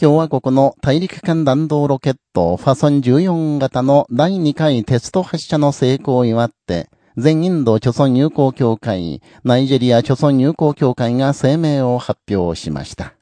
共和国の大陸間弾道ロケットファソン14型の第2回テスト発射の成功を祝って、全インド貯村友好協会、ナイジェリア貯村友好協会が声明を発表しました。